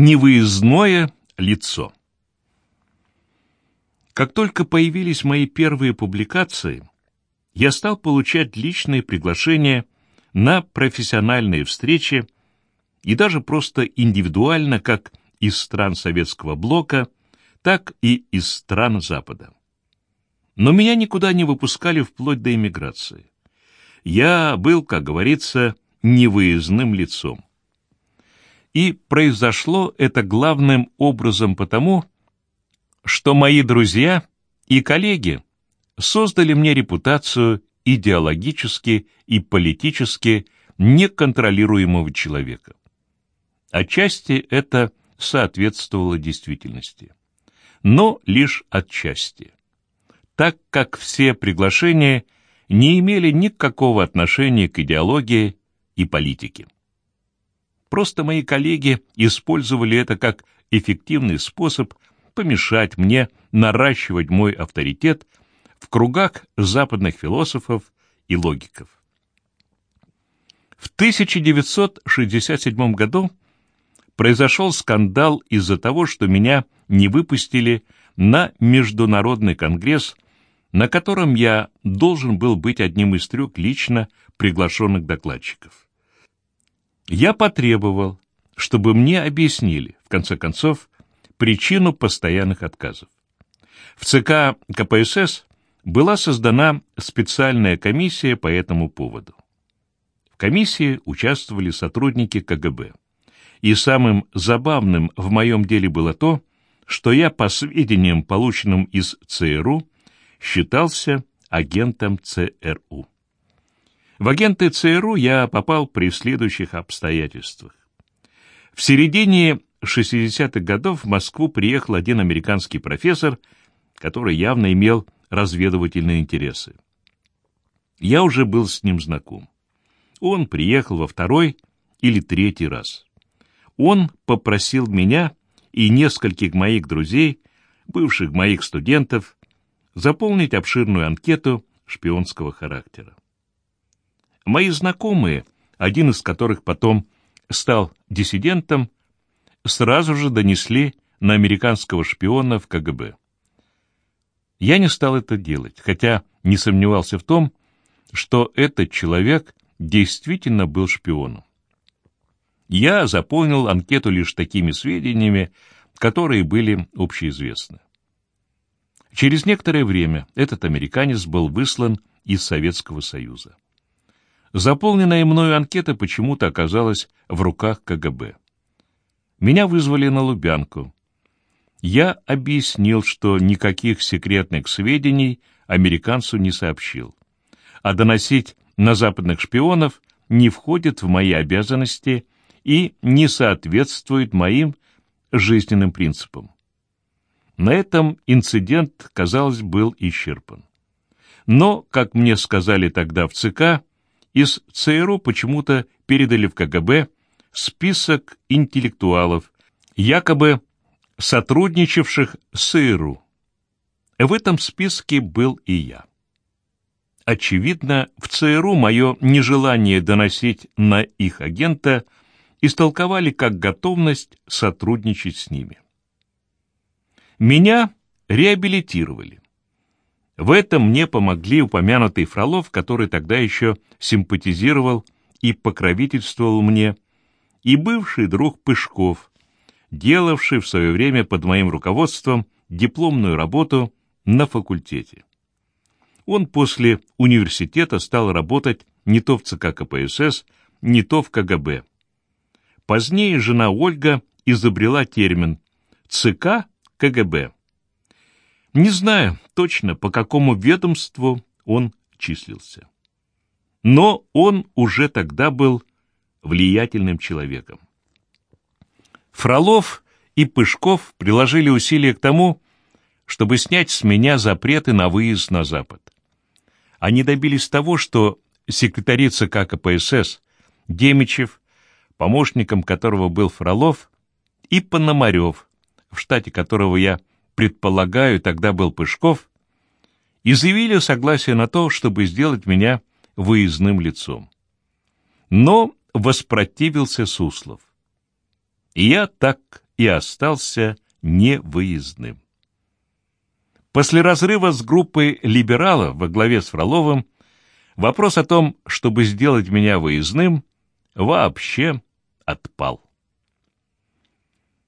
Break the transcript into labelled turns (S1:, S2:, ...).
S1: Невыездное лицо. Как только появились мои первые публикации, я стал получать личные приглашения на профессиональные встречи и даже просто индивидуально, как из стран советского блока, так и из стран Запада. Но меня никуда не выпускали вплоть до эмиграции. Я был, как говорится, невыездным лицом. И произошло это главным образом потому, что мои друзья и коллеги создали мне репутацию идеологически и политически неконтролируемого человека. Отчасти это соответствовало действительности. Но лишь отчасти. Так как все приглашения не имели никакого отношения к идеологии и политике. Просто мои коллеги использовали это как эффективный способ помешать мне наращивать мой авторитет в кругах западных философов и логиков. В 1967 году произошел скандал из-за того, что меня не выпустили на Международный конгресс, на котором я должен был быть одним из трех лично приглашенных докладчиков. Я потребовал, чтобы мне объяснили, в конце концов, причину постоянных отказов. В ЦК КПСС была создана специальная комиссия по этому поводу. В комиссии участвовали сотрудники КГБ. И самым забавным в моем деле было то, что я, по сведениям, полученным из ЦРУ, считался агентом ЦРУ. В агенты ЦРУ я попал при следующих обстоятельствах. В середине 60-х годов в Москву приехал один американский профессор, который явно имел разведывательные интересы. Я уже был с ним знаком. Он приехал во второй или третий раз. Он попросил меня и нескольких моих друзей, бывших моих студентов, заполнить обширную анкету шпионского характера. Мои знакомые, один из которых потом стал диссидентом, сразу же донесли на американского шпиона в КГБ. Я не стал это делать, хотя не сомневался в том, что этот человек действительно был шпионом. Я заполнил анкету лишь такими сведениями, которые были общеизвестны. Через некоторое время этот американец был выслан из Советского Союза. Заполненная мною анкета почему-то оказалась в руках КГБ. Меня вызвали на Лубянку. Я объяснил, что никаких секретных сведений американцу не сообщил, а доносить на западных шпионов не входит в мои обязанности и не соответствует моим жизненным принципам. На этом инцидент, казалось, был исчерпан. Но, как мне сказали тогда в ЦК, из ЦРУ почему-то передали в КГБ список интеллектуалов, якобы сотрудничавших с ЦРУ. В этом списке был и я. Очевидно, в ЦРУ мое нежелание доносить на их агента истолковали как готовность сотрудничать с ними. Меня реабилитировали. В этом мне помогли упомянутый Фролов, который тогда еще симпатизировал и покровительствовал мне, и бывший друг Пышков, делавший в свое время под моим руководством дипломную работу на факультете. Он после университета стал работать не то в ЦК КПСС, не то в КГБ. Позднее жена Ольга изобрела термин «ЦК КГБ». Не знаю точно, по какому ведомству он числился. Но он уже тогда был влиятельным человеком. Фролов и Пышков приложили усилия к тому, чтобы снять с меня запреты на выезд на Запад. Они добились того, что секретарица КПСС Демичев, помощником которого был Фролов, и Пономарев, в штате которого я предполагаю, тогда был Пышков, изъявили согласие на то, чтобы сделать меня выездным лицом. Но воспротивился Суслов. И я так и остался невыездным. После разрыва с группой либералов во главе с Фроловым вопрос о том, чтобы сделать меня выездным, вообще отпал.